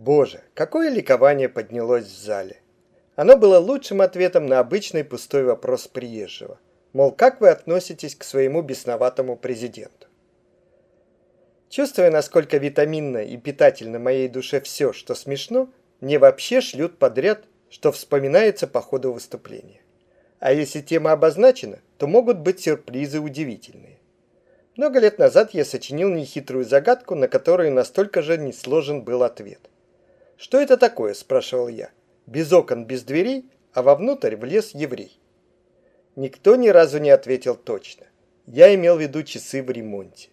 Боже, какое ликование поднялось в зале. Оно было лучшим ответом на обычный пустой вопрос приезжего. Мол, как вы относитесь к своему бесноватому президенту? Чувствуя, насколько витаминно и питательно моей душе все, что смешно, мне вообще шлют подряд, что вспоминается по ходу выступления. А если тема обозначена, то могут быть сюрпризы удивительные. Много лет назад я сочинил нехитрую загадку, на которую настолько же не сложен был ответ. «Что это такое?» – спрашивал я. «Без окон, без дверей, а вовнутрь влез еврей». Никто ни разу не ответил точно. Я имел в виду часы в ремонте.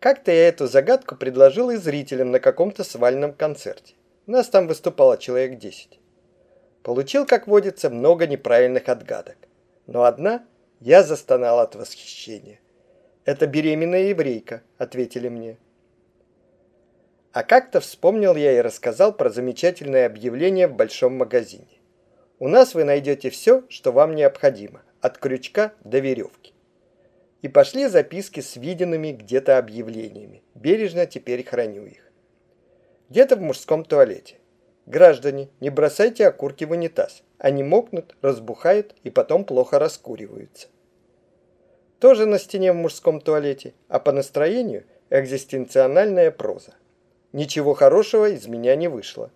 Как-то я эту загадку предложил и зрителям на каком-то свальном концерте. Нас там выступало человек 10. Получил, как водится, много неправильных отгадок. Но одна я застонал от восхищения. «Это беременная еврейка», — ответили мне. А как-то вспомнил я и рассказал про замечательное объявление в большом магазине. У нас вы найдете все, что вам необходимо, от крючка до веревки. И пошли записки с виденными где-то объявлениями. Бережно теперь храню их. Где-то в мужском туалете. Граждане, не бросайте окурки в унитаз. Они мокнут, разбухают и потом плохо раскуриваются. Тоже на стене в мужском туалете, а по настроению экзистенциональная проза. Ничего хорошего из меня не вышло.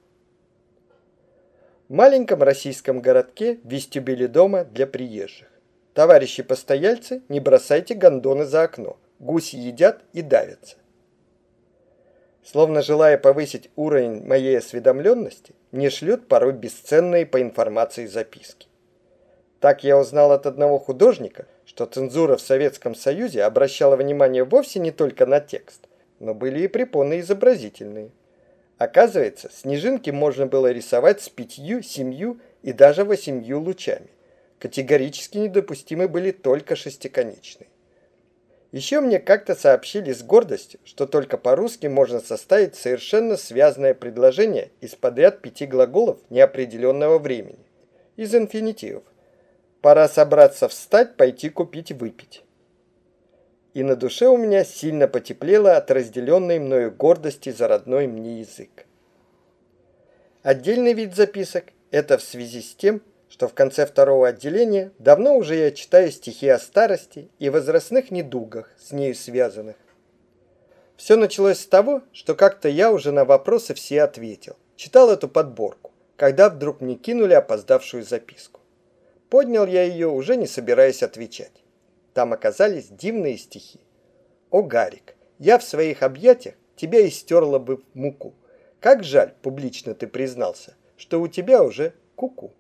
В маленьком российском городке вестибюле дома для приезжих. Товарищи постояльцы, не бросайте гондоны за окно. Гуси едят и давятся. Словно желая повысить уровень моей осведомленности, мне шлют порой бесценные по информации записки. Так я узнал от одного художника, что цензура в Советском Союзе обращала внимание вовсе не только на текст, но были и препоны изобразительные. Оказывается, снежинки можно было рисовать с пятью, семью и даже восемью лучами. Категорически недопустимы были только шестиконечные. Еще мне как-то сообщили с гордостью, что только по-русски можно составить совершенно связанное предложение из подряд пяти глаголов неопределенного времени. Из инфинитивов. Пора собраться встать, пойти купить, выпить и на душе у меня сильно потеплело от разделенной мною гордости за родной мне язык. Отдельный вид записок – это в связи с тем, что в конце второго отделения давно уже я читаю стихи о старости и возрастных недугах, с нею связанных. Все началось с того, что как-то я уже на вопросы все ответил. Читал эту подборку, когда вдруг мне кинули опоздавшую записку. Поднял я ее, уже не собираясь отвечать. Там оказались дивные стихи. О, Гарик, я в своих объятиях тебя истерла бы в муку. Как жаль, публично ты признался, что у тебя уже куку. -ку.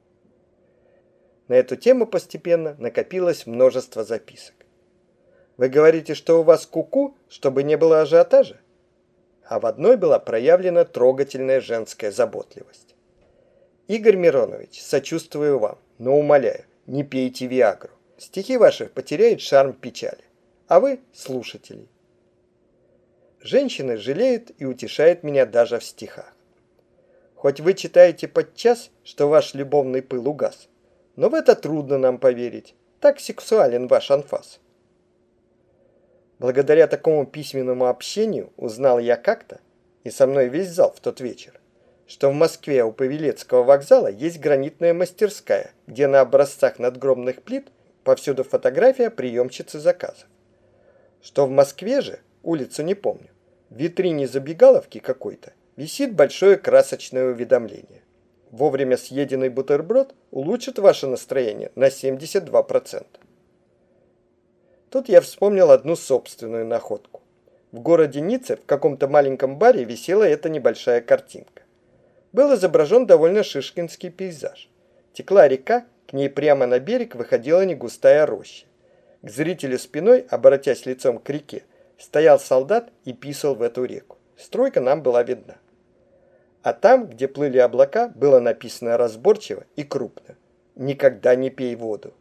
На эту тему постепенно накопилось множество записок. Вы говорите, что у вас куку, -ку, чтобы не было ажиотажа? А в одной была проявлена трогательная женская заботливость. Игорь Миронович, сочувствую вам, но умоляю, не пейте Виагру стихи ваши потеряют шарм печали, а вы – слушателей. Женщины жалеют и утешают меня даже в стихах. Хоть вы читаете подчас, что ваш любовный пыл угас, но в это трудно нам поверить, так сексуален ваш анфас. Благодаря такому письменному общению узнал я как-то, и со мной весь зал в тот вечер, что в Москве у Павелецкого вокзала есть гранитная мастерская, где на образцах надгробных плит – Повсюду фотография приемщицы заказов. Что в Москве же, улицу не помню, в витрине забегаловки какой-то висит большое красочное уведомление. Вовремя съеденный бутерброд улучшит ваше настроение на 72%. Тут я вспомнил одну собственную находку. В городе Ницце в каком-то маленьком баре висела эта небольшая картинка. Был изображен довольно шишкинский пейзаж. Текла река, к ней прямо на берег выходила негустая роща. К зрителю спиной, обратясь лицом к реке, стоял солдат и писал в эту реку. Стройка нам была видна. А там, где плыли облака, было написано разборчиво и крупно. «Никогда не пей воду».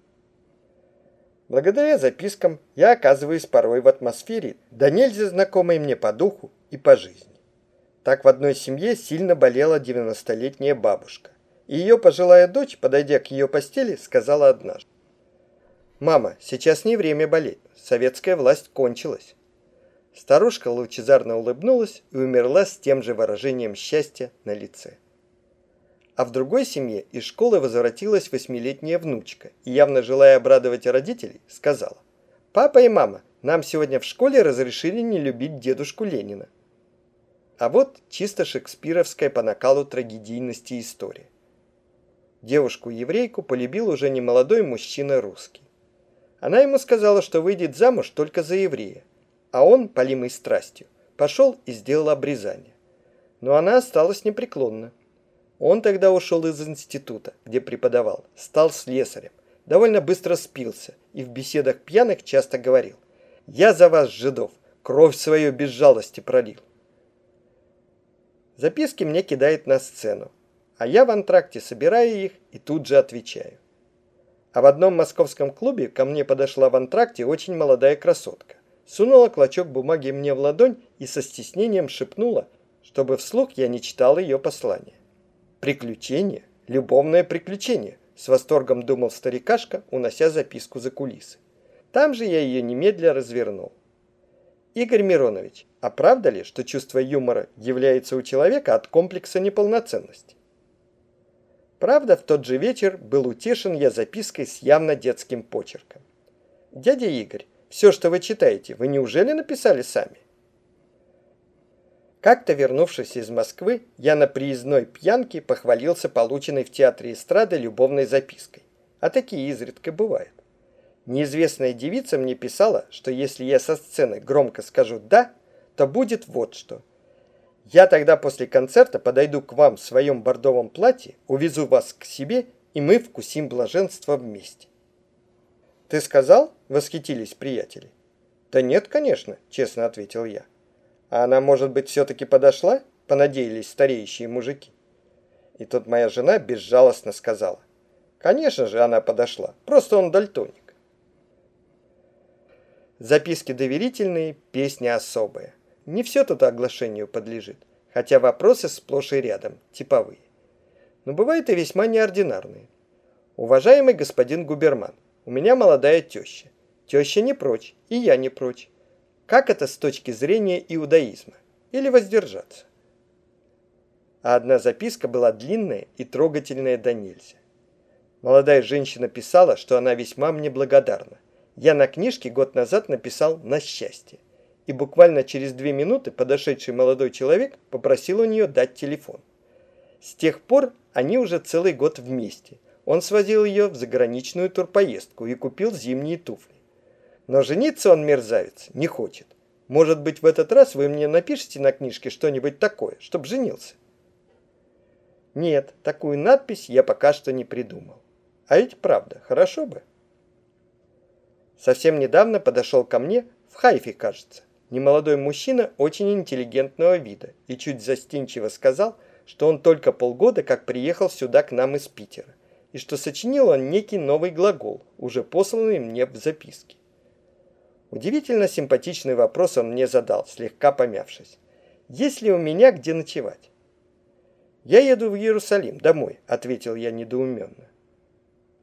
Благодаря запискам я оказываюсь порой в атмосфере, да нельзя знакомой мне по духу и по жизни. Так в одной семье сильно болела 90-летняя бабушка. Ее пожилая дочь, подойдя к ее постели, сказала однажды. «Мама, сейчас не время болеть. Советская власть кончилась». Старушка лучезарно улыбнулась и умерла с тем же выражением счастья на лице. А в другой семье из школы возвратилась восьмилетняя внучка и, явно желая обрадовать родителей, сказала, «Папа и мама, нам сегодня в школе разрешили не любить дедушку Ленина». А вот чисто шекспировская по накалу трагедийности история. Девушку-еврейку полюбил уже не молодой мужчина русский. Она ему сказала, что выйдет замуж только за еврея, а он, полимый страстью, пошел и сделал обрезание. Но она осталась непреклонна. Он тогда ушел из института, где преподавал, стал слесарем, довольно быстро спился и в беседах пьяных часто говорил «Я за вас, жидов, кровь свою без жалости пролил». Записки мне кидает на сцену, а я в антракте собираю их и тут же отвечаю. А в одном московском клубе ко мне подошла в антракте очень молодая красотка. Сунула клочок бумаги мне в ладонь и со стеснением шепнула, чтобы вслух я не читал ее послание. Приключение, любовное приключение, с восторгом думал старикашка, унося записку за кулисы. Там же я ее немедля развернул. Игорь Миронович, а правда ли, что чувство юмора является у человека от комплекса неполноценности? Правда, в тот же вечер был утешен я запиской с явно детским почерком. «Дядя Игорь, все, что вы читаете, вы неужели написали сами?» Как-то вернувшись из Москвы, я на приездной пьянке похвалился полученной в театре эстрады любовной запиской. А такие изредка бывают. Неизвестная девица мне писала, что если я со сцены громко скажу «да», то будет вот что. Я тогда после концерта подойду к вам в своем бордовом платье, увезу вас к себе, и мы вкусим блаженство вместе. «Ты сказал?» – восхитились приятели. «Да нет, конечно», – честно ответил я. А она, может быть, все-таки подошла? Понадеялись стареющие мужики. И тут моя жена безжалостно сказала. Конечно же, она подошла. Просто он дальтоник. Записки доверительные, песни особые. Не все тут оглашению подлежит, хотя вопросы сплошь и рядом, типовые. Но бывают и весьма неординарные. Уважаемый господин губерман, у меня молодая теща. Теща не прочь, и я не прочь. Как это с точки зрения иудаизма? Или воздержаться? А одна записка была длинная и трогательная до нельзя. Молодая женщина писала, что она весьма мне благодарна. Я на книжке год назад написал «На счастье». И буквально через две минуты подошедший молодой человек попросил у нее дать телефон. С тех пор они уже целый год вместе. Он свозил ее в заграничную турпоездку и купил зимние туфли. Но жениться он, мерзавец, не хочет. Может быть, в этот раз вы мне напишите на книжке что-нибудь такое, чтоб женился? Нет, такую надпись я пока что не придумал. А ведь правда, хорошо бы. Совсем недавно подошел ко мне, в Хайфе, кажется, немолодой мужчина очень интеллигентного вида и чуть застенчиво сказал, что он только полгода как приехал сюда к нам из Питера, и что сочинил он некий новый глагол, уже посланный мне в записке. Удивительно симпатичный вопрос он мне задал, слегка помявшись. Есть ли у меня где ночевать? Я еду в Иерусалим, домой, ответил я недоуменно.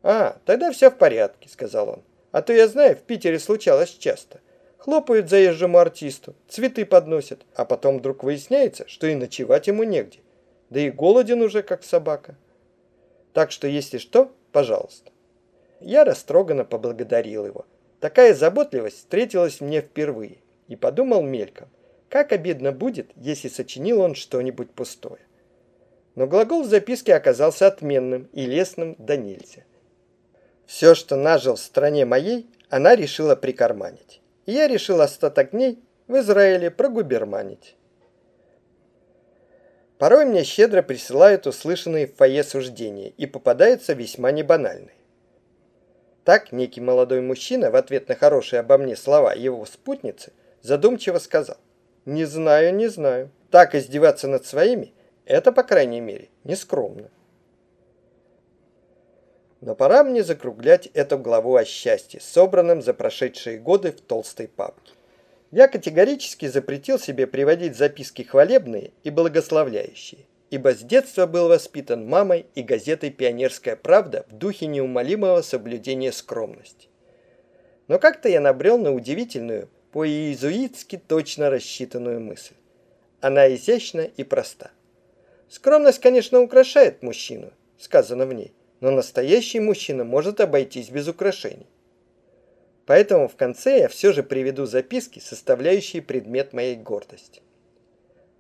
А, тогда все в порядке, сказал он. А то я знаю, в Питере случалось часто. Хлопают заезжему артисту, цветы подносят, а потом вдруг выясняется, что и ночевать ему негде. Да и голоден уже, как собака. Так что, если что, пожалуйста. Я растроганно поблагодарил его, Такая заботливость встретилась мне впервые, и подумал мельком, как обидно будет, если сочинил он что-нибудь пустое. Но глагол в записке оказался отменным и лесным да нельзя. Все, что нажил в стране моей, она решила прикарманить. И я решил остаток дней в Израиле прогуберманить. Порой мне щедро присылают услышанные в фойе суждения и попадаются весьма небанальные. Так некий молодой мужчина в ответ на хорошие обо мне слова его спутницы задумчиво сказал. «Не знаю, не знаю. Так издеваться над своими – это, по крайней мере, нескромно». Но пора мне закруглять эту главу о счастье, собранном за прошедшие годы в толстой папке. Я категорически запретил себе приводить записки хвалебные и благословляющие ибо с детства был воспитан мамой и газетой «Пионерская правда» в духе неумолимого соблюдения скромности. Но как-то я набрел на удивительную, по-иезуитски точно рассчитанную мысль. Она изящна и проста. Скромность, конечно, украшает мужчину, сказано в ней, но настоящий мужчина может обойтись без украшений. Поэтому в конце я все же приведу записки, составляющие предмет моей гордости.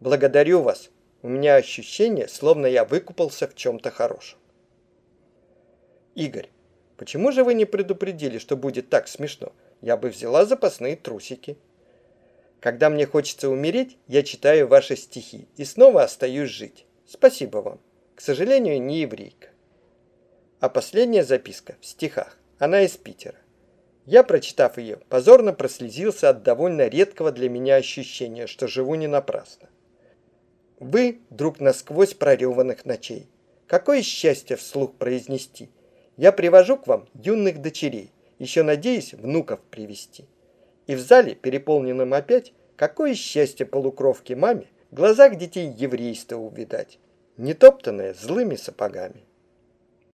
Благодарю вас. У меня ощущение, словно я выкупался в чем-то хорошем. Игорь, почему же вы не предупредили, что будет так смешно? Я бы взяла запасные трусики. Когда мне хочется умереть, я читаю ваши стихи и снова остаюсь жить. Спасибо вам. К сожалению, не еврейка. А последняя записка в стихах. Она из Питера. Я, прочитав ее, позорно прослезился от довольно редкого для меня ощущения, что живу не напрасно. Вы, друг насквозь прореванных ночей, какое счастье вслух произнести. Я привожу к вам юных дочерей, еще надеюсь внуков привести. И в зале, переполненном опять, какое счастье полукровки маме, в глазах детей еврейство увидать, не топтанное злыми сапогами.